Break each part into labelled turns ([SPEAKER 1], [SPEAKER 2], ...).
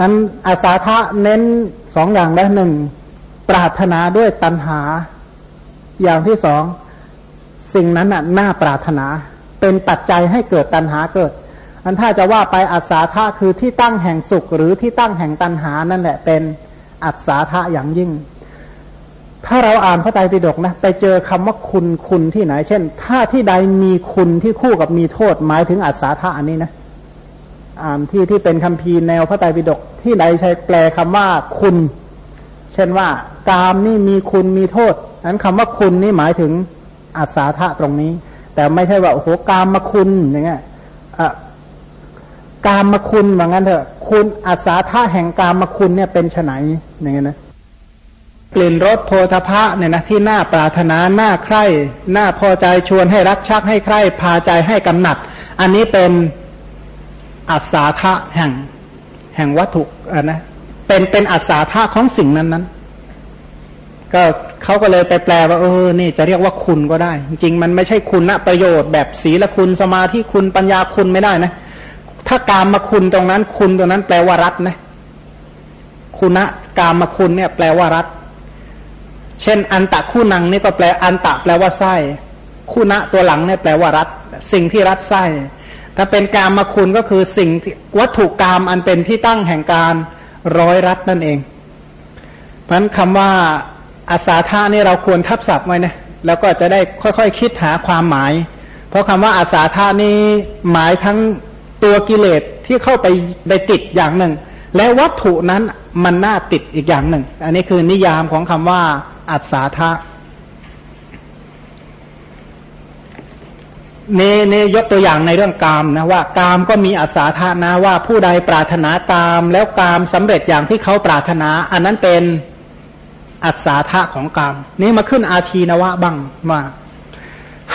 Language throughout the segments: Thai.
[SPEAKER 1] นั้นอาสาทะเน้นสองอย่างและหนึ่งปรารถนาด้วยตัณหา อย่างที่สองสิ่งนั้นน่ะน่าปรารถนา เป็นปัจจัยให้เกิดตัณหาเกิด อันถ้าจะว่าไปอัศาธาคือที่ตั้งแห่งสุขหรือที่ตั้งแห่งตัณหานั่นแหละเป็นอัศาธาอย่างยิ่ง ถ้าเราอ่านพระไตรปิฎกนะไปเจอคำว่าคุณคุณที่ไหน เช่น ถ้าที่ใดมีคุณที่คู่กับมีโทษหมายถึงอัศาธาอันนี้นะ ที่ที่เป็นคำพีแนวพระไตรปิฎกที่ใดใช้แปลคำว่าคุณ เช่นว่ากามนี่มีคุณมีโทษนั้นคำว่าคุณนี่หมายถึงอัศาธะตรงนี้ แต่ไม่ใช่ว่าโอ้โหกามมาคุณอย่างเงี้ยกามมาคุณว่างั้นเถอะ คุณอัศาธาแห่งกามมาคุณเนี่ยเป็นไนอย่างเงี้ยนะกลิ่นรสโพธพะเนี่ยนะที่น่าปรารถนาน่าใคร่น่าพอใจชวนให้รักชักให้ใคร่พาใจให้กำหนัด อันนี้เป็น อัศาธาแห่ง แห่งวัตถุะนะเป็นเป็นอัศาธาของสิ่งนั้นนั้นก็เขาก็เลยไปแปลว่าเออนี่จะเรียกว่าคุณก็ได้ จริงมันไม่ใช่คุณนะประโยชน์แบบศีลคุณสมาธิคุณปัญญาคุณไม่ได้นะ ถ้ากามมาคุณตรงนั้น คุณตรงนั้นแปลว่ารัตนะคุณะกามมาคุณเนี่ย แปลว่ารัตเช่น อันตะคู่นังนี่ก็แปลอันตะแปลว่าไส้คุณะตัวหลังเนี่ยแปลว่ารัตสิ่งที่รัดไส้ ถ้าเป็นกามมาคุณก็คือสิ่งวัตถุกรรมอันเป็นที่ตั้งแห่งการร้อยรัดนั่นเอง เพราะนั้นคำว่าอาสาท่านี่เราควรทับศัพท์ไว้นะแล้วก็จะได้ค่อยๆคคิดหาความหมาย เพราะคำว่าอาสาท่านี่หมายทั้งตัวกิเลสที่เข้าไปได้ติดอย่างหนึ่ง และวัตถุนั้นมันน่าติดอีกอย่างหนึ่ง อันนี้คือนิยามของคำว่าอัศาธา เนเนยกตัวอย่างในเรื่องกามนะว่ากามก็มีอาสาธานะว่าผู้ใดปรารถนากาม แล้วกามสำเร็จอย่างที่เขาปรารถนา อันนั้นเป็นอัศาธาของกาม นี้มาขึ้นอาทีนวะบ้างว่า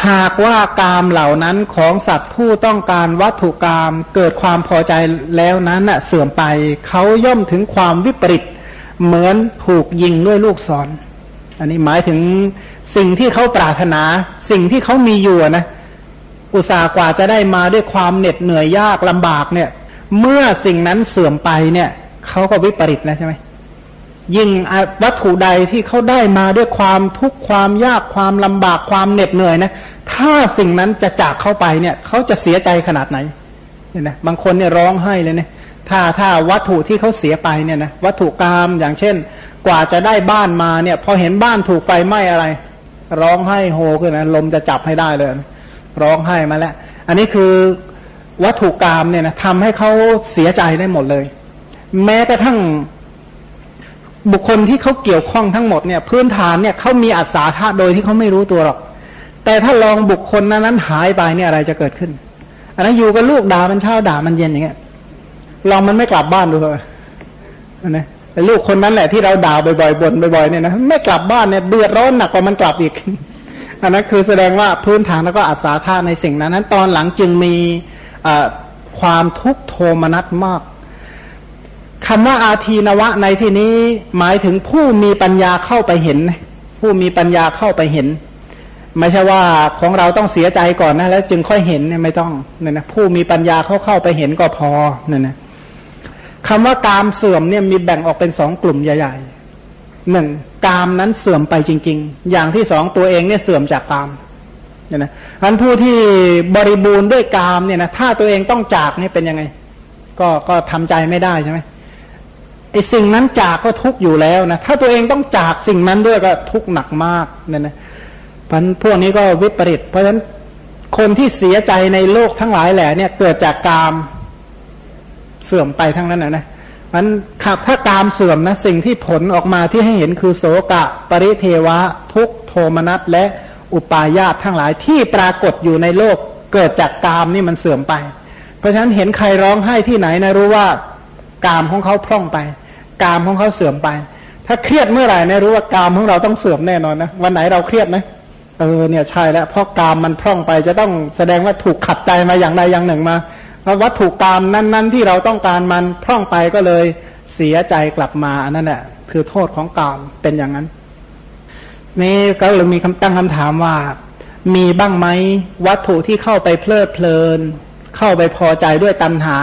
[SPEAKER 1] หากว่ากามเหล่านั้นของสัตว์ผู้ต้องการวัตถุกรรมเกิดความพอใจแล้วนั้นน่ะเสื่อมไปเขาย่อมถึงความวิปริตเหมือนถูกยิงด้วยลูกศรออันนี้หมายถึงสิ่งที่เขาปรารถนา สิ่งที่เขามีอยู่นะ อุตสาห์กว่าจะได้มาด้วยความเหน็ดเหนื่อยยากลำบากเนี่ย เมื่อสิ่งนั้นเสื่อมไปเนี่ยเขาก็วิปริตแล้วใช่ไหมยิ่งวัตถุใดที่เขาได้มาด้วยความทุกข์ความยากความลำบากความเหน็ดเหนื่อยนะถ้าสิ่งนั้นจะจากเข้าไปเนี่ยเขาจะเสียใจขนาดไหนเนี่ยนะบางคนเนี่ยร้องไห้เลยเนี่ยถ้าถ้าวัตถุที่เขาเสียไปเนี่ยนะวัตถุกรรมอย่างเช่น กว่าจะได้บ้านมาเนี่ย พอเห็นบ้านถูกไฟไหม้อะไร ร้องไห้โฮขึ้นนะลมจะจับให้ได้เลย ร้องไห้มาแล้ว อันนี้คือวัตถุกรรมเนี่ยนะทำให้เขาเสียใจได้หมดเลย แม้กระทั่งบุคคลที่เขาเกี่ยวข้องทั้งหมดเนี่ยพื้นฐานเนี่ยเขามีอัศาธาโดยที่เขาไม่รู้ตัวหรอก แต่ถ้าลองบุคคลนั้นนั้นหายไปเนี่ยอะไรจะเกิดขึ้น อันนั้นอยู่กับลูกด่ามันเช้าด่ามันเย็นอย่างเงี้ยลองมันไม่กลับบ้านดูเลยนะแต่ลูกคนนั้นแหละที่เราด่าบ่อยๆบ่นบ่อยๆเนี่ยนะไม่กลับบ้านเนี่ยเดือดร้อนหนักกว่ามันกลับอีก อันนั้นคือแสดงว่าพื้นฐานแล้วก็อัศาธาในสิ่งนั้นนั้น ตอนหลังจึงมีความทุกโทมนัสมากคำว่าอาทีนวะในที่นี้หมายถึงผู้มีปัญญาเข้าไปเห็น ผู้มีปัญญาเข้าไปเห็น ไม่ใช่ว่าของเราต้องเสียใจก่อนนะแล้ว จึงค่อยเห็นเนี่ยไม่ต้องเนี่ยนะผู้มีปัญญาเข้าเข้าไปเห็นก็พอเนี่ยนะคำว่ากามเสื่อมเนี่ยมีแบ่งออกเป็นสองกลุ่มใหญ่ๆหนึ่ง กามนั้นเสื่อมไปจริง ๆ อย่างที่สองตัวเองเนี่ยเสื่อมจากกามเนี่ยนะอันผู้ที่บริบูรณ์ด้วยกามเนี่ยนะถ้าตัวเองต้องจากนี่เป็นยังไง ก็ก็ทำใจไม่ได้ใช่ไหมไอ้สิ่งนั้นจากก็ทุกอยู่แล้วนะถ้าตัวเองต้องจากสิ่งนั้นด้วยก็ทุกหนักมากเนี่ยนะพันพวกนี้ก็วิปริต เพราะฉะนั้นคนที่เสียใจในโลกทั้งหลายแหละเนี่ยเกิดจากกามเสื่อมไปทั้งนั้นนะนะ มันขับถ้ากามเสื่อมนะสิ่งที่ผลออกมาที่ให้เห็นคือโสกะ ปริเทวะ ทุกโทมนัสและอุปาญาตทั้งหลายที่ปรากฏอยู่ในโลกเกิดจากกามนี่มันเสื่อมไป เพราะฉะนั้นเห็นใครร้องไห้ที่ไหนนะรู้ว่ากามของเขาพร่องไป กามของเขาเสื่อมไป ถ้าเครียดเมื่อไหร่เนี่ยรู้ว่ากามของเราต้องเสื่อมแน่นอนนะวันไหนเราเครียดไหมเออเนี่ยใช่แล้วเพราะกามมันพร่องไปจะต้องแสดงว่าถูกขัดใจมาอย่างใดอย่างหนึ่งมา วัตถุกรรมนั้น ๆ ที่เราต้องการมันพร่องไปก็เลยเสียใจกลับมาอันนั้นแหละคือโทษของกามเป็นอย่างนั้น นี่ก็เลยมีคำตั้งคำถามว่า มีบ้างไหมวัตถุที่เข้าไปเพลิดเพลิน เข้าไปพอใจด้วยตัณหา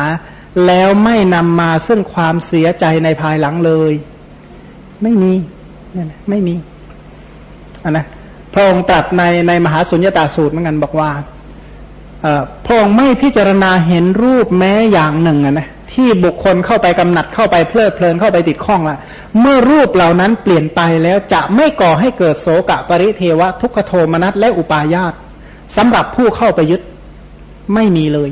[SPEAKER 1] แล้วไม่นำมาซึ่งความเสียใจในภายหลังเลย ไม่มีนี่ไม่มีอันนะพระองค์ตรัสในในมหาสุญญตาสูตรเหมือนกันบอกว่า พระองค์ไม่พิจารณาเห็นรูปแม้อย่างหนึ่งนะที่บุคคลเข้าไปกำหนัดเข้าไปเพลิดเพลินเข้าไปติดข้องละเมื่อรูปเหล่านั้นเปลี่ยนไปแล้วจะไม่ก่อให้เกิดโสกะปริเทวะ ทุกขโทมนัสและอุปาญาตสำหรับผู้เข้าไปยึดไม่มีเลย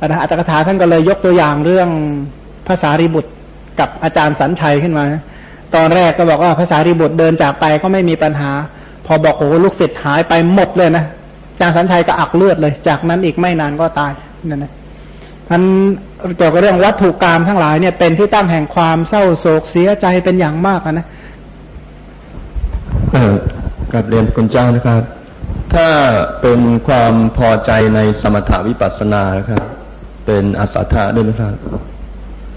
[SPEAKER 1] อัตถกถาท่านก็เลยยกตัวอย่างเรื่องภาษาริบุตรกับอาจารย์สัญชัยขึ้นมา ตอนแรกก็บอกว่าภาษาริบุตรเดินจากไปก็ไม่มีปัญหา พอบอกโอ้ลูกศิษย์หายไปหมดเลยนะ จารย์สัญชัยก็อักเลือดเลย จากนั้นอีกไม่นานก็ตายนั่นนะท่านเกี่ยวกับเรื่องวัตถุกรรมทั้งหลายเนี่ยเป็นที่ตั้งแห่งความเศร้าโศกเสียใจเป็นอย่างมากนะ
[SPEAKER 2] กับเรียนคุณเจ้านะครับ ถ้าเป็นความพอใจในสมถาวิปัสสนานะครับ เป็นอัศธาด้วยไหมครับ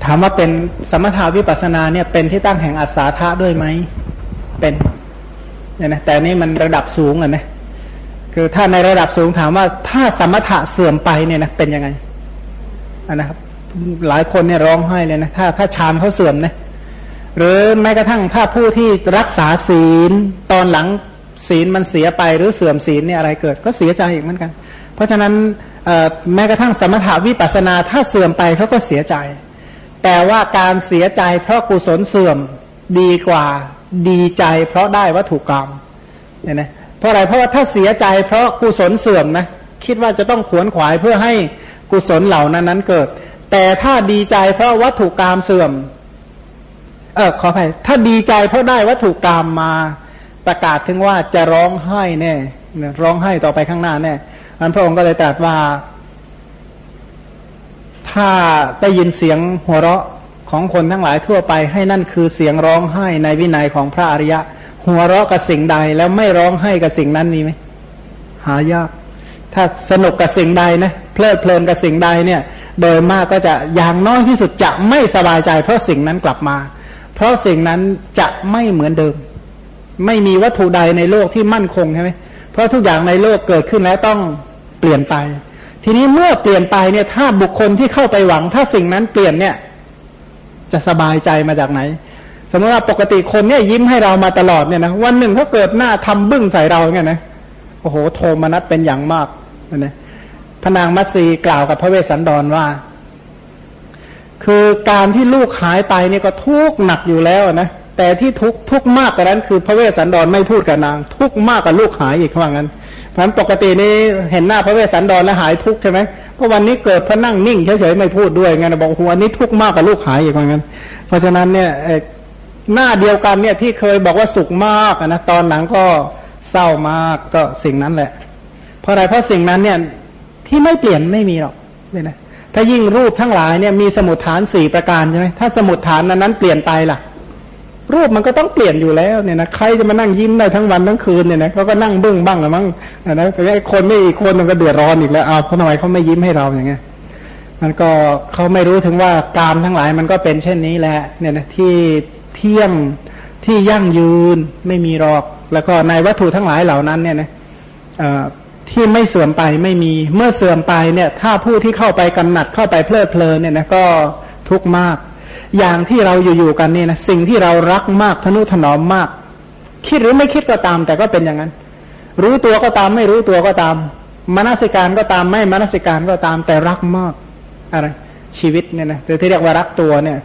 [SPEAKER 1] ถามว่าเป็นสมถาวิปัสสนาเนี่ยเป็นที่ตั้งแห่งอัศธาด้วยไหมเป็นเนี่ยนะแต่นี่มันระดับสูงอะนะ คือถ้าในระดับสูงถามว่าถ้าสมถะเสื่อมไปเนี่ยนะเป็นยังไงนะครับ หลายคนเนี่ยร้องไห้เลยนะถ้าถ้าฌานเขาเสื่อมนะหรือแม้กระทั่งถ้าผู้ที่รักษาศีลตอนหลังศีลมันเสียไปหรือเสื่อมศีลเนี่ยอะไรเกิด ก็เสียใจอีกเหมือนกัน เพราะฉะนั้นแม้กระทั่งสมถาวิปัสนาถ้าเสื่อมไปเขาก็เสียใจ แต่ว่าการเสียใจเพราะกุศลเสื่อมดีกว่าดีใจเพราะได้วัตถุกรรมเนี่ยนะ เพราะอะไรเพราะว่าถ้าเสียใจเพราะกุศลเสื่อมนะคิดว่าจะต้องขวนขวายเพื่อให้กุศลเหล่านั้นนั้นเกิด แต่ถ้าดีใจเพราะวัตถุกรรมเสื่อม เออขออภัยถ้าดีใจเพราะได้วัตถุกรรมมาประกาศถึงว่าจะร้องไห้แน่ร้องไห้ต่อไปข้างหน้าแน่อันพระองค์ก็เลยตรัสว่า ถ้าได้ยินเสียงหัวเราะของคนทั้งหลายทั่วไปให้นั่นคือเสียงร้องไห้ในวินัยของพระอริยะ หัวเราะกับสิ่งใดแล้วไม่ร้องไห้กับสิ่งนั้นมีไหมหายาก ถ้าสนุกกับสิ่งใดนะเพลิดเพลินกับสิ่งใดเนี่ย โดยมากก็จะอย่างน้อยที่สุดจะไม่สบายใจ เพราะสิ่งนั้นกลับมา เพราะสิ่งนั้นจะไม่เหมือนเดิม ไม่มีวัตถุใดในโลกที่มั่นคงใช่ไหมเพราะทุกอย่างในโลกเกิดขึ้นแล้วต้องเปลี่ยนไป ทีนี้เมื่อเปลี่ยนไปเนี่ยถ้าบุคคลที่เข้าไปหวัง ถ้าสิ่งนั้นเปลี่ยนเนี่ย จะสบายใจมาจากไหน สมมติว่าปกติคนเนี่ยยิ้มให้เรามาตลอดเนี่ยนะวันหนึ่งเขาเกิดหน้าทำบึ้งใส่เราเนี่ยนะโอ้โหโทมนัสเป็นอย่างมากนะพระนางมัตสีกล่าวกับพระเวสสันดรว่า คือการที่ลูกหายไปเนี่ยก็ทุกข์หนักอยู่แล้วนะแต่ที่ทุกข์ทุกข์มากกว่านั้นคือพระเวสสันดรไม่พูดกับนาง ทุกข์มากกว่าลูกหายอีกว่างั้นเพราะนั้นปกตินี้เห็นหน้าพระเวสสันดรแล้วหายทุกข์ใช่ไหมเพราะวันนี้เกิดพระนั่งนิ่งเฉยๆไม่พูดด้วยงั้นบอกหัวนี้ทุกข์มากกว่าลูกหายอีกว่างั้น เพราะฉะนั้นเนี่ย หน้าเดียวกันเนี่ยที่เคยบอกว่าสุขมากนะตอนหลังก็เศร้ามากก็สิ่งนั้นแหละ เพราะอะไรเพราะสิ่งนั้นเนี่ยที่ไม่เปลี่ยนไม่มีหรอกเนี่ยนะถ้ายิ่งรูปทั้งหลายเนี่ยมีสมุดฐานสี่ประการใช่ไหมถ้าสมุดฐานนั้นนั้นเปลี่ยนไปล่ะ รูปมันก็ต้องเปลี่ยนอยู่แล้วเนี่ยนะใครจะมานั่งยิ้มได้ทั้งวันทั้งคืนเนี่ยนะเขาก็นั่งบึ้งบ้างละมั้งนะไอ้คนไม่อีกคนมันก็เดือดร้อนอีกแล้วอ้าวเพราะทำไมเขาไม่ยิ้มให้เราอย่างเงี้ยมันก็เขาไม่รู้ถึงว่ากามทั้งหลายมันก็เป็นเช่นนี้แหละเนี่ยนะที่ ที่ยงที่ยั่งยืนไม่มีรอก แล้วก็ในวัตถุทั้งหลายเหล่านั้นเนี่ยนะที่ไม่เสื่อมไปไม่มีเมื่อเสื่อมไปเนี่ย ถ้าผู้ที่เข้าไปกำหนัดเข้าไปเพลิดเพลินเนี่ยนะก็ทุกข์มาก อย่างที่เราอยู่ๆกันเนี่ยนะสิ่งที่เรารักมากทนุถนอมมาก คิดหรือไม่คิดก็ตาม แต่ก็เป็นอย่างนั้น รู้ตัวก็ตามไม่รู้ตัวก็ตามมนสิการก็ตามไม่มนสิการก็ตามแต่รักมากอะไรชีวิตเนี่ยนะหรือที่เรียกว่ารักตัวเนี่ย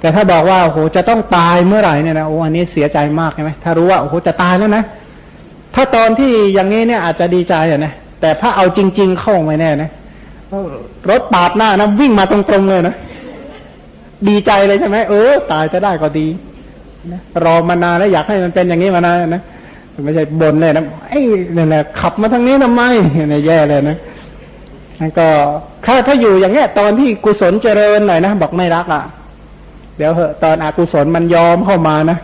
[SPEAKER 1] แต่ถ้าบอกว่าโอ้โหจะต้องตายเมื่อไหร่เนี่ยนะโอ้อันนี้เสียใจมากใช่ไหมถ้ารู้ว่าโอ้โหจะตายแล้วนะ ถ้าตอนที่อย่างนี้เนี่ยอาจจะดีใจอะนะแต่ถ้าเอาจริง ๆ เข้าไม่แน่นะรถปาดหน้านะวิ่งมาตรงๆเลยนะดีใจเลยใช่ไหมเออตายจะได้ก็ดีนะรอมานานแล้วอยากให้มันเป็นอย่างนี้มานานนะไม่ใช่บนเลยนะไอ้เนี่ยแหละขับมาทางนี้ทำไมเนี่ยแย่เลยนะนั่นก็ถ้าถ้าอยู่อย่างเงี้ยตอนที่กุศลเจริญหน่อยนะบอกไม่รักอะ เดี๋ยวเหอะตอนอากุศลมันยอมเข้ามานะ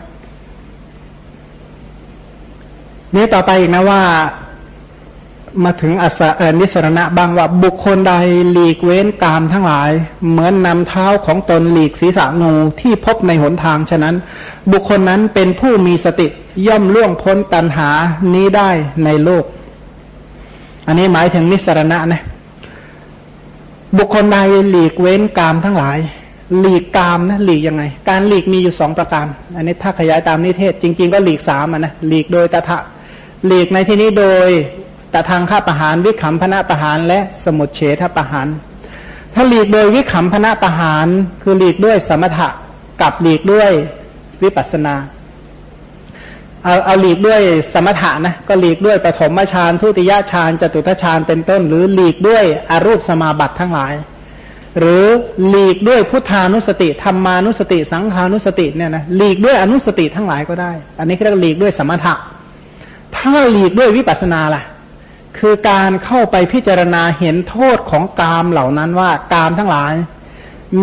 [SPEAKER 1] นี่ต่อไปอีกนะว่า มาถึงอัศนิสรณะบางว่าบุคคลใดหลีกเว้นกามทั้งหลาย เหมือนนำเท้าของตนหลีกศีรษะงูที่พบในหนทางฉะนั้น บุคคลนั้นเป็นผู้มีสติย่อมล่วงพ้นตัณหานี้ได้ในโลก อันนี้หมายถึงนิสรณะนะบุคคลใดหลีกเว้นกามทั้งหลาย หลีกกามนะหลีกยังไง การหลีกมีอยู่สองประการ อันนี้ถ้าขยายตามนิเทศ จริง ๆ ก็หลีกสามนะหลีกโดยตถะหลีกในที่นี้โดยแต่ทางข้าประหารวิขำพนะประหารและสมุดเฉทประหาร ถ้าหลีกโดยวิขำพนะประหารคือหลีกด้วยสมถะกับหลีกด้วยวิปัสนาเอาเอาหลีกด้วยสมถะนะก็หลีกด้วยปฐมฌานทุติยฌานจตุตฌานเป็นต้น หรือหลีกด้วยอรูปสมาบัติทั้งหลาย หรือหลีกด้วยพุทธานุสติธรรมานุสติ สังขานุสติเนี่ยนะหลีกด้วยอนุสติทั้งหลายก็ได้ อันนี้เรียกหลีกด้วยสมถะ ถ้าหลีกด้วยวิปัสนาล่ะ คือการเข้าไปพิจารณาเห็นโทษของกามเหล่านั้นว่ากามทั้งหลาย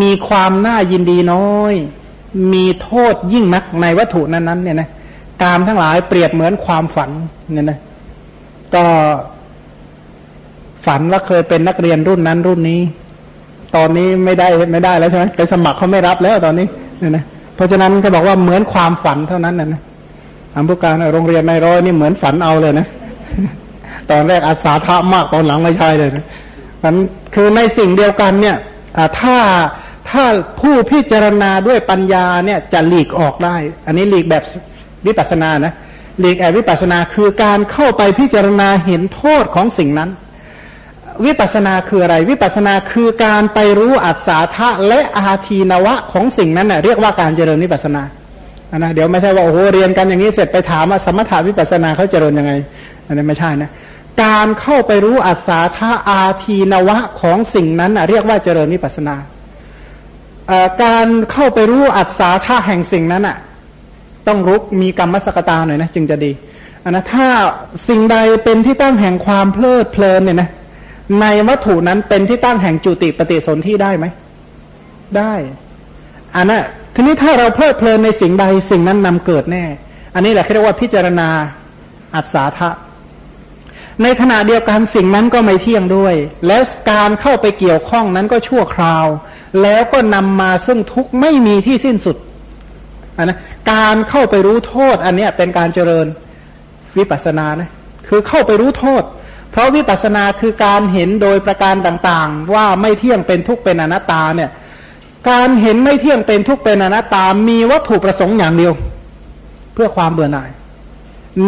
[SPEAKER 1] มีความน่ายินดีน้อย มีโทษยิ่งนักในวัตถุนั้นๆเนี่ยนะกามทั้งหลายเปรียบเหมือนความฝันเนี่ยนะก็ฝันว่าเคยเป็นนักเรียนรุ่นนั้นรุ่นนี้ ตอนนี้ไม่ได้ไม่ได้แล้วใช่ไหมไปสมัครเขาไม่รับแล้วตอนนี้เนี่ยนะเพราะฉะนั้นก็บอกว่าเหมือนความฝันเท่านั้นนะนะอัมพุการโรงเรียนในร้อยนี่เหมือนฝันเอาเลยนะ ตอนแรกอาสาทะมากตอนหลังไม่ใช่เลยนะมันคือในสิ่งเดียวกันเนี่ยถ้าถ้าผู้พิจารณาด้วยปัญญาเนี่ยจะหลีกออกได้ อันนี้หลีกแบบวิปัสสนานะหลีกแอบวิปัสสนาคือการเข้าไปพิจารณาเห็นโทษของสิ่งนั้น วิปัสนาคืออะไร วิปัสนาคือการไปรู้อัศาธะและอาทีนวะของสิ่งนั้นน่ยเรียกว่าการเจริญวิปัสนานะเดี๋ยวไม่ใช่ว่าโอ้โหเรียนกันอย่างนี้เสร็จไปถามว่าสมถาวิปัสนาเขาเจริญยังไง อันนี้ไม่ใช่นะการเข้าไปรู้อัศาธาอาทีนวะของสิ่งนั้นนะเรียกว่าเจริญวิปัสนาการเข้าไปรู้อัศาธาแห่งสิ่งนั้นอะต้องรู้มีกรรมสกตาหน่อยนะจึงจะดีอันนะถ้าสิ่งใดเป็นที่ตั้งแห่งความเพลิดเพลินเนี่ยนะ ในวัตถุนั้นเป็นที่ตั้งแห่งจุติปฏิสนธิได้ไหม ได้อันนั้นทีนี้ถ้าเราเพลิดเพลินในสิ่งใดสิ่งนั้นนำเกิดแน่ อันนี้แหละเรียกว่าพิจารณาอัศทะในขณะเดียวกันสิ่งนั้นก็ไม่เที่ยงด้วย แล้วการเข้าไปเกี่ยวข้องนั้นก็ชั่วคราว แล้วก็นำมาซึ่งทุกข์ไม่มีที่สิ้นสุดนนะการเข้าไปรู้โทษ อันนี้เป็นการเจริญวิปัสสนานะคือเข้าไปรู้โทษ เพราะวิปัสสนาคือการเห็นโดยประการต่างๆ ว่าไม่เที่ยงเป็นทุกข์เป็นอนัตตาเนี่ย การเห็นไม่เที่ยงเป็นทุกข์เป็นอนัตตา มีวัตถุประสงค์อย่างเดียว เพื่อความเบื่อหน่าย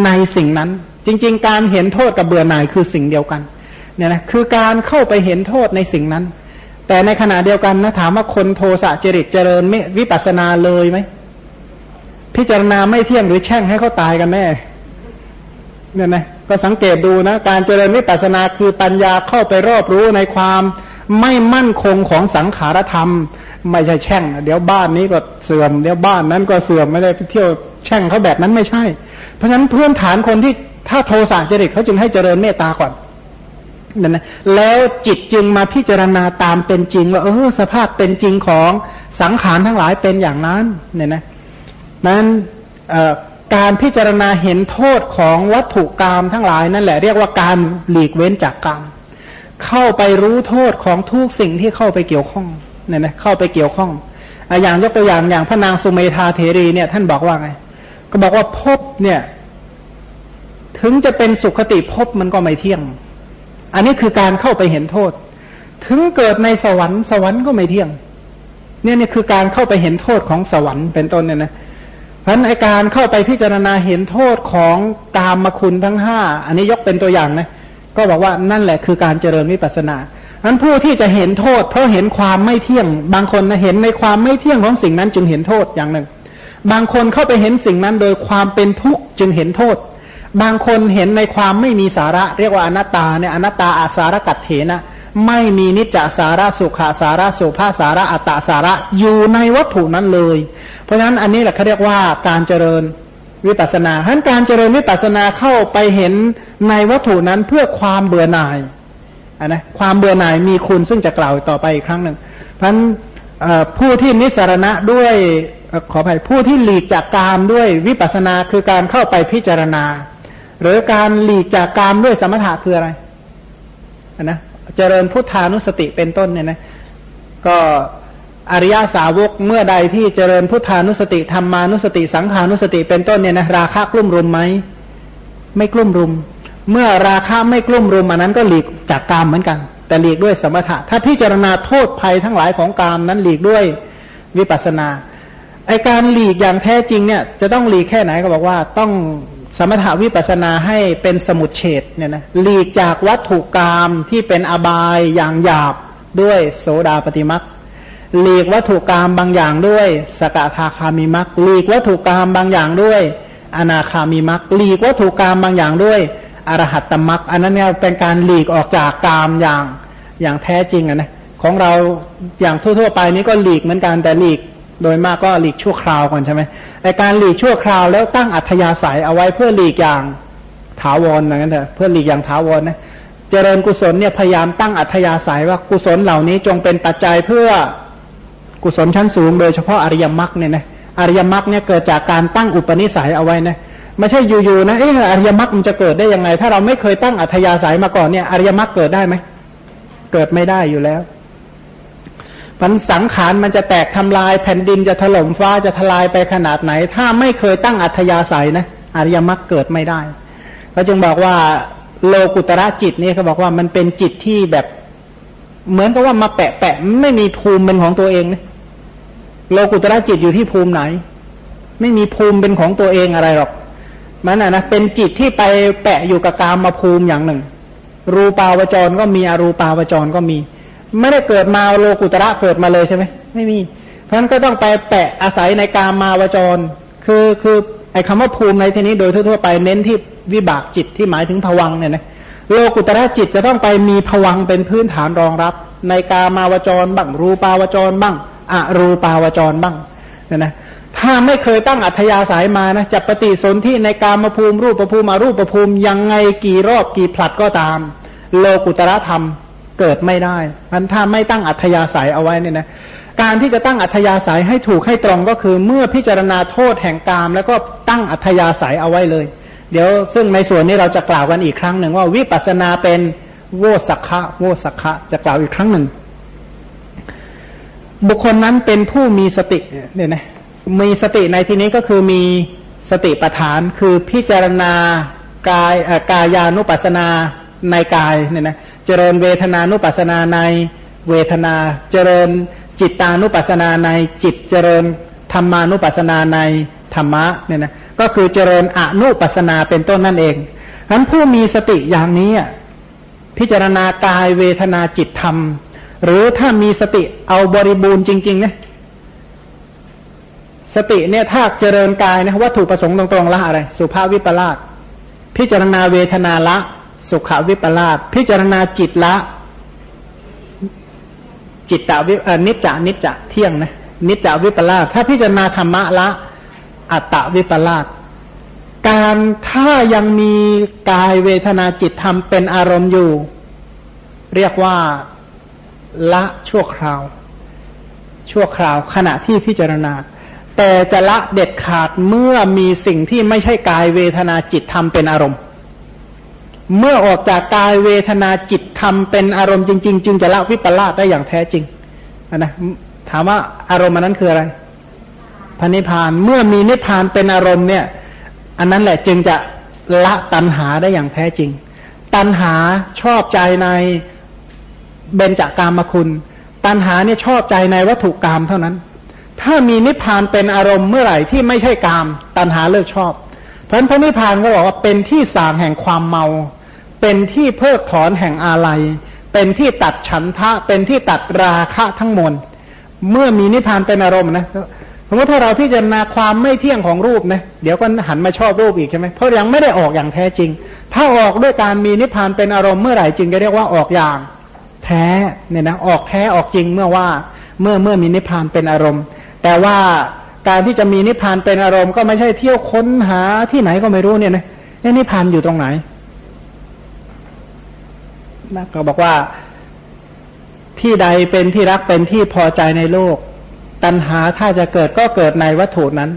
[SPEAKER 1] ในสิ่งนั้น จริง ๆ การเห็นโทษกับเบื่อหน่ายคือสิ่งเดียวกันเนี่ยนะคือการเข้าไปเห็นโทษในสิ่งนั้น แต่ในขณะเดียวกันนะถามว่าคนโทสะจริตเจริญไม่วิปัสนาเลยไหมพิจารณาไม่เที่ยงหรือแช่งให้เขาตายกันแน่เนี่ยนะ ก็สังเกตดูนะ การเจริญวิปัสนาคือปัญญาเข้าไปรอบรู้ในความไม่มั่นคงของสังขารธรรม ไม่ใช่แช่ง เดี๋ยวบ้านนี้ก็เสื่อม เดี๋ยวบ้านนั้นก็เสื่อมไม่ได้ไปเที่ยวแช่งเขาแบบนั้นไม่ใช่ เพราะฉะนั้นพื้นฐานคนที่ถ้าโทสะจริตเขาจึงให้เจริญเมตตาก่อนนั่นนะแล้วจิตจึงมาพิจารณาตามเป็นจริงว่าเออสภาพเป็นจริงของสังขารทั้งหลายเป็นอย่างนั้นเนี่ยนะนั้น การพิจารณาเห็นโทษของวัตถุกรรมทั้งหลายนั่นแหละเรียกว่าการหลีกเว้นจากกรรม เข้าไปรู้โทษของทุกสิ่งที่เข้าไปเกี่ยวข้องเนี่ยนะเข้าไปเกี่ยวข้องอย่างยกตัวอย่างอย่างพระนางสุเมธาเทรีเนี่ย ท่านบอกว่าไง ก็บอกว่าพบเนี่ย ถึงจะเป็นสุขติพบมันก็ไม่เที่ยง อันนี้คือการเข้าไปเห็นโทษ ถึงเกิดในสวรรค์สวรรค์ก็ไม่เที่ยง เนี่ยนี่คือการเข้าไปเห็นโทษของสวรรค์เป็นต้นเนี่ยนะ เพราะในการเข้าไปพิจารณาเห็นโทษของกามคุณทั้งห้าอันนี้ยกเป็นตัวอย่างนะก็บอกว่านั่นแหละคือการเจริญวิปัสสนาอันผู้ที่จะเห็นโทษ เพราะเห็นความไม่เที่ยง บางคนนะเห็นในความไม่เที่ยงของสิ่งนั้นจึงเห็นโทษอย่างหนึ่ง บางคนเข้าไปเห็นสิ่งนั้นโดยความเป็นทุกข์จึงเห็นโทษ บางคนเห็นในความไม่มีสาระ เรียกว่าอนัตตาเนี่ยอนัตตาอาสารกัตเถนะ ไม่มีนิจจสาระสุขาสาระสุภาสาระอัตตาสาระอยู่ในวัตถุนั้นเลย ราะฉะนั้นอันนี้แหละเขาเรียกว่าการเจริญวิปัสนาทั้นการเจริญวิปัสนาเข้าไปเห็นในวัตถุนั้นเพื่อความเบื่อหน่ายนนะความเบื่อหน่ายมีคุณซึ่งจะกล่าวต่อไปอีกครั้งหนึ่งพันผู้ที่นิสรณะด้วยขออภัยผู้ที่หลีกจากกามด้วยวิปัสนาคือการเข้าไปพิจารณา หรือการหลีกจากกามด้วยสมถะคืออะไรนะเจริญพุทธานุสติเป็นต้นเนี่ยนะก็ อริยาสาวกเมื่อใดที่เจริญพุทธานุสติธรรมานุสติ สังขานุสติเป็นต้นเนี่ยนะราคะกลุ่มรุมไหมไม่กลุ่มรุม เมื่อราคะไม่กลุ่มรุมอันนั้นก็หลีกจากกามเหมือนกัน แต่หลีกด้วยสมถะ ถ้าพิจารณาโทษภัยทั้งหลายของกามนั้นหลีกด้วยวิปัสนาไอการหลีกอย่างแท้จริงเนี่ยจะต้องหลีกแค่ไหนก็บอกว่าต้องสมถาวิปัสนาให้เป็นสมุดเฉดเนี่ยนะหลีกจากวัตถุกรรมที่เป็นอบายอย่างหยาบด้วยโสดาปฏิมัก หลีกวัตถุกรรมบางอย่างด้วย สกทาคามิมักหลีกวัตถุกรรมบางอย่างด้วย อนาคามิมักหลีกวัตถุกรรมบางอย่างด้วยอรหัตตมักอันนั้นเนี่ยเป็นการหลีกออกจากกามอย่างอย่างแท้จริงนะของเราอย่างทั่วๆไปนี้ก็หลีกเหมือนกันแต่หลีกโดยมากก็หลีกชั่วคราวก่อนใช่ไหมในการหลีกชั่วคราวแล้วตั้งอัธยาศัยเอาไว้เพื่อหลีกอย่างถาวรอย่างนั้นเถอะเพื่อหลีกอย่างถาวรนะเจริญกุศลเนี่ยพยายามตั้งอัธยาศัยว่ากุศลเหล่านี้จงเป็นปัจจัยเพื่อ กุศลชั้นสูงโดยเฉพาะอริยมรรคเนี่ยนะอริยมรรคเนี่ยเกิดจากการตั้งอุปนิสัยเอาไว้นะไม่ใช่อยู่ๆนะเอออริยมรรคมันจะเกิดได้ยังไง ถ้าเราไม่เคยตั้งอัธยาศัยมาก่อนเนี่ยอริยมรรคเกิดได้ไหมเกิดไม่ได้อยู่แล้วมันสังขารมันจะแตกทำลายแผ่นดินจะถล่มฟ้าจะทลายไปขนาดไหน ถ้าไม่เคยตั้งอัธยาศัยนะอริยมรรคเกิดไม่ได้เขาจึงบอกว่าโลกุตระจิตนี่เขาบอกว่ามันเป็นจิตที่แบบ เหมือนกับว่ามาแปะแปะไม่มีภูมิเป็นของตัวเองนะ โลกุตระจิตอยู่ที่ภูมิไหน ไม่มีภูมิเป็นของตัวเองอะไรหรอก มันอะนะเป็นจิตที่ไปแปะอยู่กับกามมาภูมิอย่างหนึ่ง รูปาวจรก็มีอรูปาวจรก็มี ไม่ได้เกิดมาโลกุตระเกิดมาเลยใช่ไหมไม่มี เพราะฉะนั้นก็ต้องไปแปะอาศัยในกามาวจร คือคือไอ้คำว่าภูมิในที่นี้โดยทั่วๆไปเน้นที่วิบากจิตที่หมายถึงผวังเนี่ยนะโลกุตระจิตจะต้องไปมีผวังเป็นพื้นฐานรองรับ ในกามาวจรบ้างรูปาวจรบ้าง อรูปาวจรบ้างเนี่ยนะถ้าไม่เคยตั้งอัธยาศัยมานะจะปฏิสนธิในกามภูมิรูปภูมิมารูปภูมิยังไงกี่รอบกี่ผลัดก็ตาม โลกุตระธรรมเกิดไม่ได้พันถ้าไม่ตั้งอัธยาศัยเอาไว้เนี่ยนะการที่จะตั้งอัธยาศัยให้ถูกให้ตรงก็คือ เมื่อพิจารณาโทษแห่งกาม แล้วก็ตั้งอัธยาศัยเอาไว้เลย เดี๋ยวซึ่งในส่วนนี้เราจะกล่าวกันอีกครั้งหนึ่งว่าวิปัสสนาเป็นโวสักขะโวสักขะจะกล่าวอีกครั้งหนึ่ง บุคคลนั้นเป็นผู้มีสติเนี่ยนะมีสติในที่นี้ก็คือมีสติปัฏฐานคือพิจารณากายกายานุปัสสนาในกายเนี่ยนะเจริญเวทนานุปัสนาในเวทนาเจริญจิตตานุปัสนาในจิตเจริญธรรมานุปัสนาในธรรมะเนี่ยนะก็คือเจริญอนุปัสนาเป็นต้นนั่นเองฉะนั้นผู้มีสติอย่างนี้พิจารณากายเวทนาจิตธรรม หรือถ้ามีสติเอาบริบูรณ์จริงๆเนี่ยสติเนี่ยถ้าเจริญกายนะวัตถุประสงค์ตรงๆละอะไร สุภาพวิปลาสพิจารณาเวทนาละ สุขวิปลาสพิจารณาจิตละ จิตตวินิจจานิจจะเที่ยงนะนิจจวิปลาสถ้าพิจารณาธรรมะละ อัตตวิปลาสการถ้ายังมีกายเวทนาจิตธรรมเป็นอารมณ์อยู่ เรียกว่า ละชั่วคราว ชั่วคราวขณะที่พิจารณา แต่จะละเด็ดขาดเมื่อมีสิ่งที่ไม่ใช่กายเวทนาจิตธรรมเป็นอารมณ์ เมื่อออกจากกายเวทนาจิตทำเป็นอารมณ์จริง ๆ จึงจะละวิปลาสได้อย่างแท้จริงนะถามว่าอารมณ์อันนั้นคืออะไรพระนิพพานเมื่อมีนิพพานเป็นอารมณ์เนี่ย อันนั้นแหละจึงจะละตัณหาได้อย่างแท้จริง ตัณหาชอบใจใน เบญจากามคุณ ตัณหาเนี่ยชอบใจในวัตถุกรรมเท่านั้น ถ้ามีนิพพานเป็นอารมณ์เมื่อไหร่ที่ไม่ใช่กาม ตัณหาเลิกชอบ เพราะพระนิพพานก็บอกว่าเป็นที่สางแห่งความเมา เป็นที่เพิกถอนแห่งอาลัย เป็นที่ตัดฉันทะ เป็นที่ตัดราคะทั้งมวลเมื่อมีนิพพานเป็นอารมณ์นะสมมติถ้าเราพิจารณาความไม่เที่ยงของรูปนะเดี๋ยวก็หันมาชอบรูปอีกใช่ไหมเพราะยังไม่ได้ออกอย่างแท้จริง ถ้าออกด้วยการมีนิพพานเป็นอารมณ์เมื่อไหร่จริงก็เรียกว่าออกอย่าง แท้เนี่ยนะออกแท้ออกจริงเมื่อว่าเมื่อเมื่อมีนิพพานเป็นอารมณ์ แต่ว่าการที่จะมีนิพพานเป็นอารมณ์ก็ไม่ใช่เที่ยวค้นหาที่ไหนก็ไม่รู้เนี่ยนะนิพพานอยู่ตรงไหนนะก็บอกว่าที่ใดเป็นที่รักเป็นที่พอใจในโลก ตัณหาถ้าจะเกิดก็เกิดในวัตถุนั้น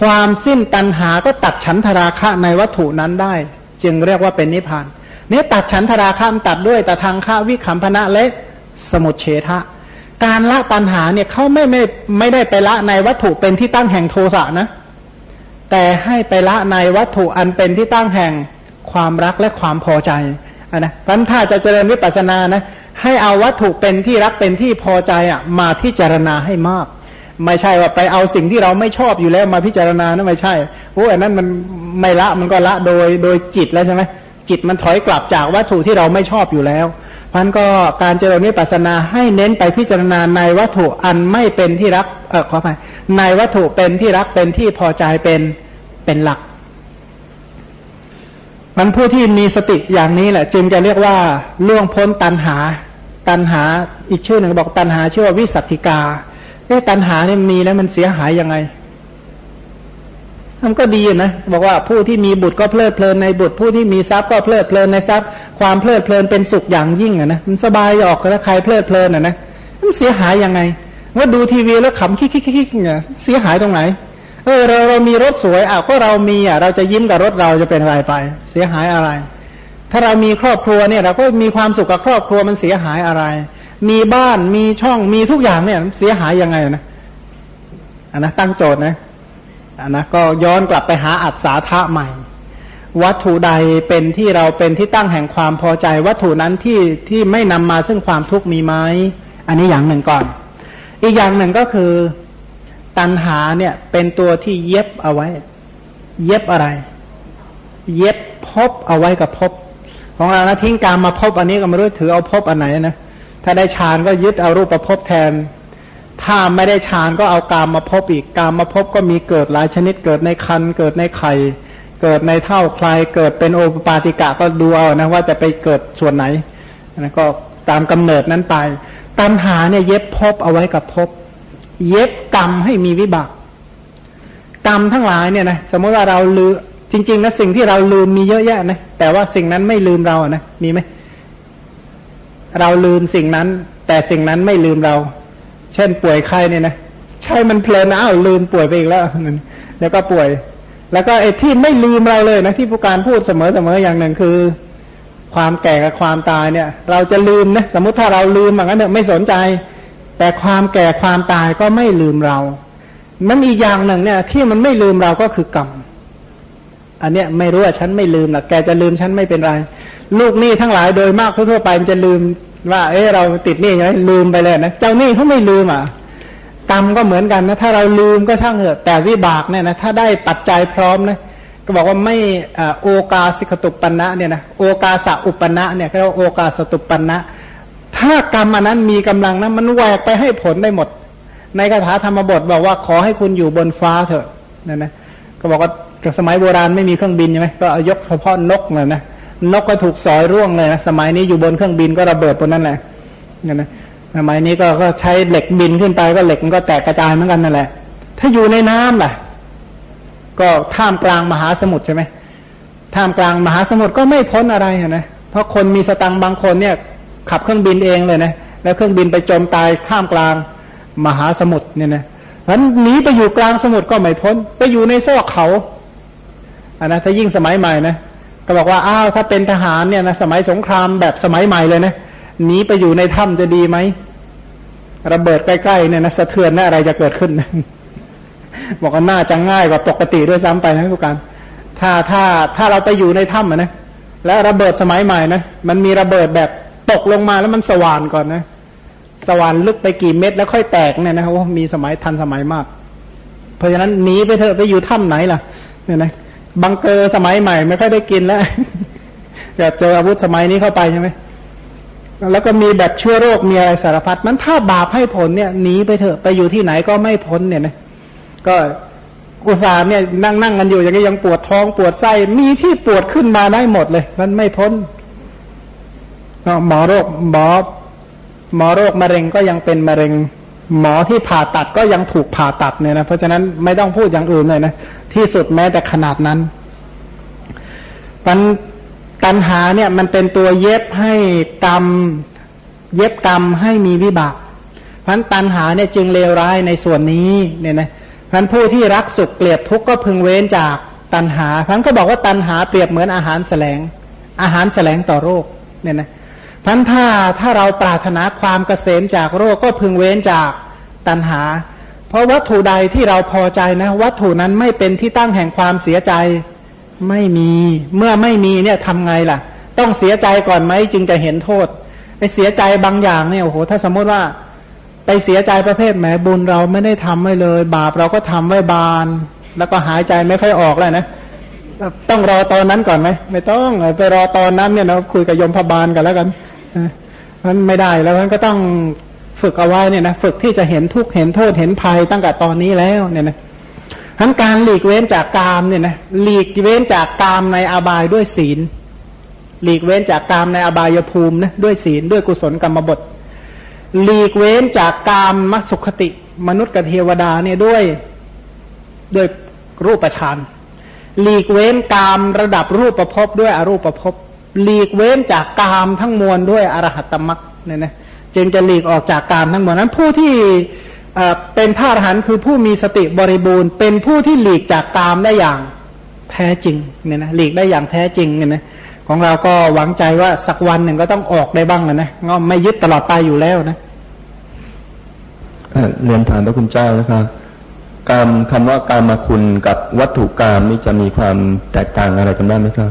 [SPEAKER 1] ความสิ้นตัณหาก็ตัดฉันทราคะในวัตถุนั้นได้ จึงเรียกว่าเป็นนิพพาน นี้ตัดฉันทราคะมตัดด้วยแต่ทางข้าวิคัมพนะและสมุทเฉทะ การละตัณหาเนี่ยเขาไม่ไม่ไม่ได้ไปละในวัตถุเป็นที่ตั้งแห่งโทสะนะ แต่ให้ไปละในวัตถุอันเป็นที่ตั้งแห่งความรักและความพอใจอะนะพันถ้าจะเจริญวิปัสสนานะให้เอาวัตถุเป็นที่รักเป็นที่พอใจอะมาพิจารณาให้มาก ไม่ใช่ว่าไปเอาสิ่งที่เราไม่ชอบอยู่แล้วมาพิจารณานะไม่ใช่โอ้อันนั้นมันไม่ละมันก็ละโดยโดยจิตแล้วใช่ไหม จิตมันถอยกลับจากวัตถุที่เราไม่ชอบอยู่แล้วพันก็การเจริญวิปัสนาให้เน้นไปพิจารณาในวัตถุอันไม่เป็นที่รักเออขออภัยในวัตถุเป็นที่รักเป็นที่พอใจเป็นเป็นหลัก มันผู้ที่มีสติอย่างนี้แหละ จึงจะเรียกว่าล่วงพ้นตันหา ตันหาอีกชื่อหนึ่งบอกตันหาชื่อว่าวิสัตถิกาเอ๊ตันหาเนี่ยมีแล้วมันเสียหายยังไง มันก็ดีนะบอกว่าผู้ที่มีบุตรก็เพลิดเพลินในบุตรผู้ที่มีทรัพย์ก็เพลิดเพลินในทรัพย์ ความเพลิดเพลินเป็นสุขอย่างยิ่งอะนะมันสบายออกแล้วใครเพลิดเพลินอะนะมันเสียหายยังไงว่าดูทีวีแล้วขำคิกคิกคิกเนี่ยเสียหายตรงไหนเออเราเรามีรถสวยอะก็เรามีอะเราจะยิ้มกับรถเราจะเป็นอะไรไป เสียหายอะไร ถ้าเรามีครอบครัวเนี่ย เราก็มีความสุขกับครอบครัวมันเสียหายอะไร มีบ้านมีช่องมีทุกอย่างเนี่ยเสียหายยังไงนะอันนะตั้งโจทย์นะ นะก็ย้อนกลับไปหาอัศาธาใหม่ วัตถุใดเป็นที่เราเป็นที่ตั้งแห่งความพอใจ วัตถุนั้นที่ที่ไม่นำมาซึ่งความทุกข์มีไหมอันนี้อย่างหนึ่งก่อน อีกอย่างหนึ่งก็คือตัณหาเนี่ยเป็นตัวที่เย็บเอาไว้ เย็บอะไร เย็บพบเอาไว้กับพบ ของเรานะทิ้งการมาพบอันนี้ก็ไม่รู้ถือเอาพบอันไหนนะถ้าได้ฌานก็ยึดเอารูปประพบแทน ถ้าไม่ได้ฌานก็เอากามมาพบอีกกามมาพบก็มีเกิดหลายชนิดเกิดในคันเกิดในไข่เกิดในเท่าใครเกิดเป็นโอปปาติกะก็ดูเอานะว่าจะไปเกิดส่วนไหนนะก็ตามกำเนิดนั้นไปตัณหาเนี่ยเย็บพบเอาไว้กับพบ เย็บกรรมให้มีวิบากกรรมทั้งหลายเนี่ยนะสมมติว่าเราลืมจริงๆนะสิ่งที่เราลืมมีเยอะแยะนะแต่ว่าสิ่งนั้นไม่ลืมเราอะนะมีไหมเราลืมสิ่งนั้น แต่สิ่งนั้นไม่ลืมเรา เช่นป่วยไข้เนี่ยนะใช่มันเพลินอ้าวลืมป่วยไปอีกแล้วมันแล้วก็ป่วย แล้วก็ไอ้ที่ไม่ลืมเราเลยนะที่ผู้การพูดเสมอเสมออย่างหนึ่งคือ ความแก่กับความตายเนี่ย เราจะลืมนะสมมติถ้าเราลืมอย่างนั้นเนี่ยไม่สนใจ แต่ความแก่ความตายก็ไม่ลืมเรามันอีกอย่างหนึ่งเนี่ย ที่มันไม่ลืมเราก็คือกรรมอันเนี้ยไม่รู้ว่าฉันไม่ลืมหรอกแกจะลืมฉันไม่เป็นไร ลูกหนี้ทั้งหลายโดยมากทั่วไปมันจะลืม ว่า เออเราติดหนี้ใช่ไหมลืมไปเลยนะเจ้าหนี้เขาไม่ลืมอะกรรมก็เหมือนกันนะ ถ้าเราลืมก็ช่างเถอะแต่วิบากเนี่ยนะถ้าได้ปัจจัยพร้อมนะก็บอกว่าไม่โอกาสิกตุปันนะเนี่ยนะโอกาสะอุปนะเนี่ยเขาโอกาสตุปันนะถ้ากรรมอันนั้นมีกำลังนะมันแหวกไปให้ผลได้หมด ในคาถาธรรมบทบอกว่าขอให้คุณอยู่บนฟ้าเถอะนั่นนะก็บอกว่าสมัยโบราณไม่มีเครื่องบินใช่ไหมก็ยกเฉพาะนกเลยนะ นกก็ถูกสอยร่วงเลยนะสมัยนี้อยู่บนเครื่องบินก็ระเบิดบนนั้นแหละเนี่ยนะสมัยนี้ก็ก็ใช้เหล็กบินขึ้นไปก็เหล็กมันก็แตกกระจายเหมือนกันนั่นแหละ ถ้าอยู่ในน้ำล่ะ ก็ท่ามกลางมหาสมุทรใช่ไหมท่ามกลางมหาสมุทรก็ไม่พ้นอะไรนะเพราะคนมีสตังบางคนเนี่ย ขับเครื่องบินเองเลยนะแล้วเครื่องบินไปจมตายท่ามกลางมหาสมุทรเนี่ยนะฉะนั้นหนีไปอยู่กลางสมุทรก็ไม่พ้น ไปอยู่ในซอกเขาอันนะถ้ายิ่งสมัยใหม่นะ ก็บอกว่าอ้าวถ้าเป็นทหารเนี่ยนะสมัยสงครามแบบสมัยใหม่เลยนะหนีไปอยู่ในถ้ำจะดีไหมระเบิดใกล้ๆเนี่ยนะสะเทือนนะอะไรจะเกิดขึ้น บอกว่าน่าจะง่ายกว่าปกติด้วยซ้ำไปนะทุกการถ้าถ้าถ้าเราไปอยู่ในถ้ำนะแล้วระเบิดสมัยใหม่นะมันมีระเบิดแบบตกลงมาแล้วมันสว่านก่อนนะสว่านลึกไปกี่เม็ดแล้วค่อยแตกเนี่ยนะว่ามีสมัยทันสมัยมาก เพราะฉะนั้นหนีไปเถอะไปอยู่ถ้ำไหนล่ะเนี่ยนะ บังเกอร์สมัยใหม่ ไม่ค่อยได้กินแล้วแต่เจออาวุธสมัยนี้เข้าไปใช่ไหมแล้วก็มีแบบเชื้อโรคมีอะไรสารพัดมันถ้าบาปให้ผลเนี่ยหนีไปเถอะไปอยู่ที่ไหนก็ไม่พ้นเนี่ยนะก็กุศลเนี่ยนั่งนั่งกันอยู่อย่างนี้ยังปวดท้องปวดไส้มีที่ปวดขึ้นมาได้หมดเลย มันไม่พ้นหมอโรคหมอหมอโรคมะเร็งก็ยังเป็นมะเร็ง หมอที่ผ่าตัดก็ยังถูกผ่าตัดเนี่ยนะเพราะฉะนั้นไม่ต้องพูดอย่างอื่นเลยนะที่สุดแม้แต่ขนาดนั้นปันตัณหาเนี่ยมันเป็นตัวเย็บให้กรรมเย็บกรรมให้มีวิบากพันตัณหาเนี่ยจึงเลวร้ายในส่วนนี้เนี่ยนะพันผู้ที่รักสุขเกลียดทุกข์ก็พึงเว้นจากตัณหาพันก็บอกว่าตัณหาเปรียบเหมือนอาหารแสลง อาหารแสลงต่อโรคเนี่ยนะ พันถ้าถ้าเราปรารถนาความเกษมจากโรคก็พึงเว้นจากตัณหา เพราะวัตถุใดที่เราพอใจนะ วัตถุนั้นไม่เป็นที่ตั้งแห่งความเสียใจไม่มีเมื่อไม่มีเนี่ยทำไงล่ะ ต้องเสียใจก่อนไหมจึงจะเห็นโทษไปเสียใจบางอย่างเนี่ยโอ้โหถ้าสมมติว่า ไปเสียใจประเภทแหมบุญเราไม่ได้ทำไว้เลย บาปเราก็ทำไว้บาน แล้วก็หายใจไม่ค่อยออกแล้วนะต้องรอตอนนั้นก่อนไหมไม่ต้องไปรอตอนนั้นเนี่ยนะคุยกับยมพบาลกันแล้วกัน มันไม่ได้แล้วมันก็ต้องฝึกเอาไว้เนี่ยนะฝึกที่จะเห็นทุกข์เห็นโทษเห็นภัยตั้งแต่ตอนนี้แล้วเนี่ยนะทั้งการหลีกเว้นจากกามเนี่ยนะหลีกเว้นจากกามในอบายด้วยศีล หลีกเว้นจากกามในอบายภูมินะด้วยศีลด้วยกุศลกรรมบท หลีกเว้นจากกามมสุขติ มนุษย์กับเทวดาเนี่ยด้วยด้วยรูปฌานหลีกเว้นกามระดับรูปประพบด้วยอรูปประพบ หลีกเว้นจากกามทั้งมวลด้วยอรหัตตมรักเนี่ยนะจึงจะหลีกออกจากกามทั้งหมดนั้นผู้ที่เป็นพระอรหันต์คือผู้มีสติบริบูรณ์ เป็นผู้ที่หลีกจากกามได้อย่างแท้จริงเนี่ยนะหลีกได้อย่างแท้จริงเนี่ยนะของเราก็หวังใจว่าสักวันหนึ่งก็ต้องออกได้บ้างนะนะก็ไม่ยึดตลอดไปอยู่แล้วนะ
[SPEAKER 2] เรียนถามพระคุณเจ้านะครับกรรมคำว่ากรรมคุณกับวัตถุกรรมนี่จะมีความแตกต่างอะไรกันบ้างไหมครับ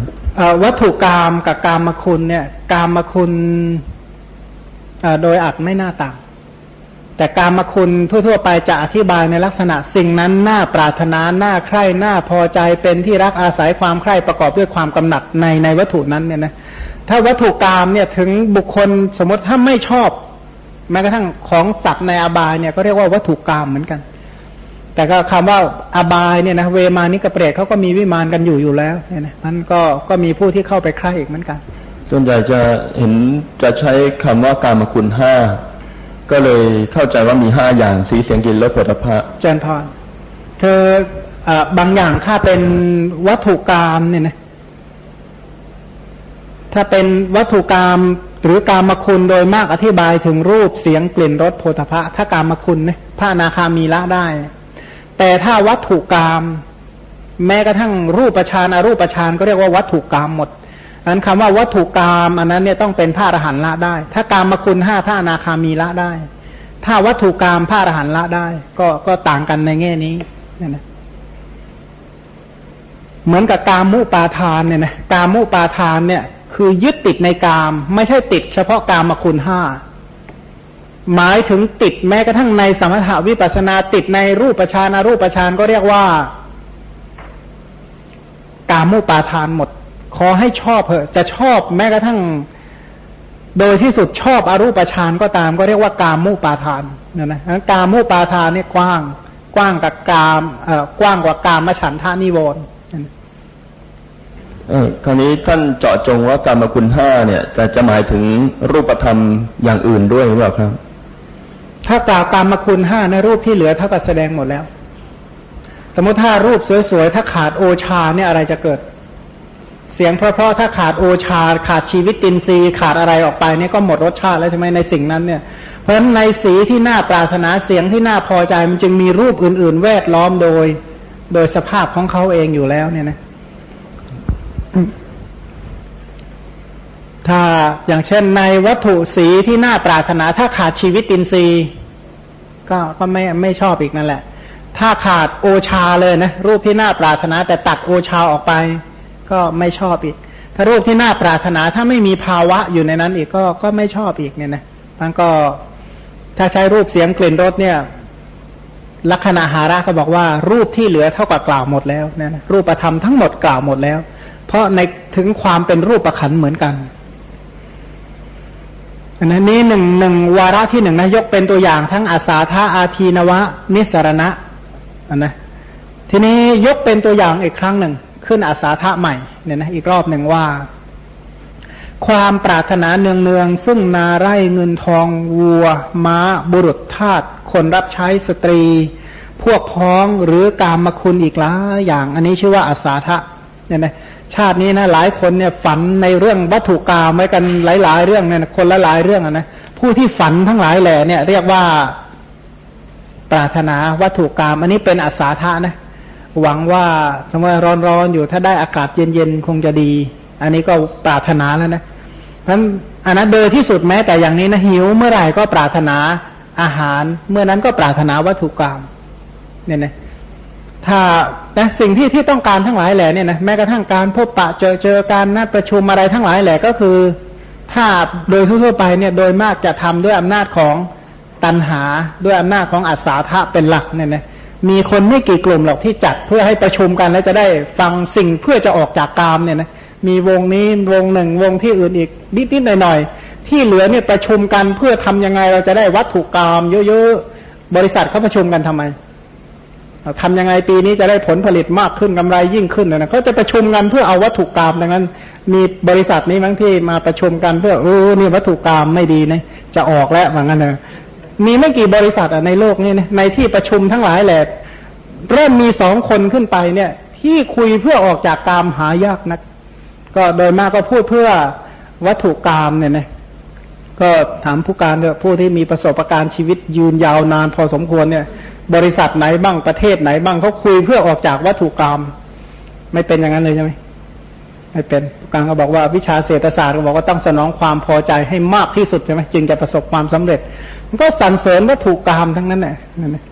[SPEAKER 1] วัตถุกรรมกับกรรมคุณเนี่ยกรรมคุณโดยอัดไม่น่าต่าง แต่กรรมคุณทั่วๆไปจะอธิบายในลักษณะสิ่งนั้นน่าปรารถนาน่าใคร่น่าพอใจเป็นที่รักอาศัยความใคร่ประกอบด้วยความกำหนัดในในวัตถุนั้นเนี่ยนะถ้าวัตถุกรรมเนี่ยถึงบุคคลสมมติถ้าไม่ชอบแม้กระทั่งของสัตว์ในอบายเนี่ยก็เรียกว่าวัตถุกรรมเหมือนกัน แต่ก็คำว่าอบายเนี่ยนะเวมานิกเปรตเขาก็มีวิมานกันอยู่อยู่แล้วเนี่ยนะมันก็ก็มีผู้ที่เข้าไปใคร่อีกเหมือนกัน
[SPEAKER 2] ส่วนใหญ่จะเห็นจะใช้คำว่าการมคุณห้าก็เลยเข้าใจว่ามีห้าอย่างสีเสียงกลิ่นรสผลิตภัณฑ์
[SPEAKER 1] เจนพรเธอบางอย่างถ้าเป็นวัตถุกรรมเนี่ยนะถ้าเป็นวัตถุกรรมหรือการมคุณโดยมากอธิบายถึงรูปเสียงกลิ่นรสโพธพะถ้าการมคุณเนี่ยพระนาคามีละได้ แต่ถ้าวัตถุกรรมแม้กระทั่งรูปฌานอรูปฌานก็เรียกว่าวัตถุกรรมหมดนั้นคำว่าวัตถุกรรมอันนั้นเนี่ยต้องเป็นพระอรหันต์ละได้ ถ้ากรรมมาคุณห้าพระนาคามีละได้ ถ้าวัตถุกรรมพระอรหันต์ละได้ ก็ก็ต่างกันในแง่นี้นี่นะเหมือนกับกามมุปาทานเนี่ยนะกามมุปาทานเนี่ย คือยึดติดในกาม ไม่ใช่ติดเฉพาะกามมาคุณห้า หมายถึงติดแม้กระทั่งในสมถาวิปัสนาติดในรูปฌานอรูปฌานก็เรียกว่า กามุปาทานหมด ขอให้ชอบเถอะจะชอบแม้กระทั่ง โดยที่สุดชอบอรูปฌานก็ตาม ก็เรียกว่ากามุปาทานนะนะกามุปาทานนี่กว้างกว้างกับกามเอ่อกว้างกว่ากามมฉันทานิวรณ์
[SPEAKER 2] เออคราวนี้ท่านเจาะจงว่ากรรมคุณห้าเนี่ยจะจะหมายถึงรูปธรรมอย่างอื่นด้วยหรือเปล่าครับ
[SPEAKER 1] ถ้ากล่าวกรรมคุณห้าในรูปที่เหลือเท่ากับแสดงหมดแล้ว สมมติถ้ารูปสวยๆ ถ้าขาดโอชาเนี่ยอะไรจะเกิด เสียงเพราะๆถ้าขาดโอชา ขาดชีวิตตินซีขาดอะไรออกไปเนี่ยก็หมดรสชาติแล้วใช่ไหมในสิ่งนั้นเนี่ย เพราะฉะนั้นในสีที่น่าปรารถนาเสียงที่น่าพอใจมันจึงมีรูปอื่นๆ แวดล้อมโดย โดยสภาพของเขาเองอยู่แล้วเนี่ยนะ ถ้าอย่างเช่นในวัตถุสีที่น่าปรารถนา ถ้าขาดชีวิตตินซีก็ก็ไม่ไม่ชอบอีกนั่นแหละ ถ้าขาดโอชาเลยนะ รูปที่น่าปรารถนาแต่ตัดโอชาออกไป ก็ไม่ชอบอีก ถ้ารูปที่น่าปรารถนาถ้าไม่มีภาวะอยู่ในนั้นอีกก็ก็ไม่ชอบอีกเนี่ยนะมันก็ถ้าใช้รูปเสียงกลิ่นรสเนี่ย ลักษณะหาระก็บอกว่า รูปที่เหลือเท่ากับกล่าวหมดแล้วเนี่ยนะรูปธรรมทั้งหมดกล่าวหมดแล้ว เพราะในถึงความเป็นรูปประขันเหมือนกัน อันนี้หนึ่งหนึ่งวาระที่หนึ่งนะยกเป็นตัวอย่างทั้งอาสาธาอาทีนวะ นิสรณะอันนะทีนี้ยกเป็นตัวอย่างอีกครั้งหนึ่ง ขึ้นอาสาธาใหม่เนี่ยนะอีกรอบหนึ่งว่า ความปรารถนาเนืองเนืองซึ่งนาไร่เงินทองวัว ม้า บุรุษทาสคนรับใช้สตรี พวกพ้องหรือกามคุณอีกหลายอย่าง อันนี้ชื่อว่าอาสาทะเนี่ยนะ ชาตินี้นะหลายคนเนี่ยฝันในเรื่องวัตถุกรรมไว้กันหลาย ๆ เรื่องเนี่ยคนละหลายเรื่องนะผู้ที่ฝันทั้งหลายแหล่เนี่ย เรียกว่าปรารถนาวัตถุกรรมอันนี้เป็นอาสาทะนะหวังว่าสมมติร้อนๆอยู่ถ้าได้อากาศเย็นๆคงจะดี อันนี้ก็ปรารถนาแล้วนะเพราะอันนั้นโดยที่สุดแม้แต่อย่างนี้นะหิวเมื่อไหร่ก็ปรารถนาอาหาร เมื่อนั้นก็ปรารถนาวัตถุกรรมเนี่ยนะ ถ้านะสิ่งที่ที่ต้องการทั้งหลายแหล่เนี่ยนะแม้กระทั่งการพบปะเจอเจอการนัดประชุมอะไรทั้งหลายแหล่ก็คือ ถ้าโดยทั่วไปเนี่ยโดยมากจะทำด้วยอำนาจของตันหาด้วยอำนาจของอาสาทะเป็นหลักเนี่ยนะมีคนไม่กี่กลุ่มหรอกที่จัดเพื่อให้ประชุมกันแล้วจะได้ฟังสิ่งเพื่อจะออกจากกามเนี่ยนะมีวงนี้วงหนึ่งวงที่อื่นอีกนิดนิดหน่อยหน่อยที่เหลือเนี่ยประชุมกันเพื่อทำยังไงเราจะได้วัตถุกรรมเยอะๆบริษัทเขาประชุมกันทำไม ทำยังไงปีนี้จะได้ผลผลิตมากขึ้นกำไรยิ่งขึ้นนะเขาจะประชุมกันเพื่อเอาวัตถุกรรมดังนั้น มีบริษัทนี้มั้งที่มาประชุมกันเพื่อเออนี่วัตถุกรรมไม่ดีนะจะออกแล้วว่างั้นนะมีไม่กี่บริษัทในโลกนี้นะในที่ประชุมทั้งหลายแหละเริ่มมีสองคนขึ้นไปเนี่ย ที่คุยเพื่อออกจากกามหายากนัก ก็โดยมากก็พูดเพื่อวัตถุกรรมเนี่ยนะก็ถามผู้การเถอะผู้ที่มีประสบการณ์ชีวิตยืนยาวนานพอสมควรเนี่ย บริษัทไหนบ้างประเทศไหนบ้างเขาคุยเพื่อออกจากวัตถุกรรม ไม่เป็นอย่างนั้นเลยใช่ไหมไม่เป็นผู้การก็บอกว่าวิชาเศรษฐศาสตร์ก็บอกว่าต้องสนองความพอใจให้มากที่สุดใช่ไหมจึงจะประสบความสำเร็จ มันก็สรรเสริญวัตถุกรรมทั้งนั้นแหละนั่นแหละ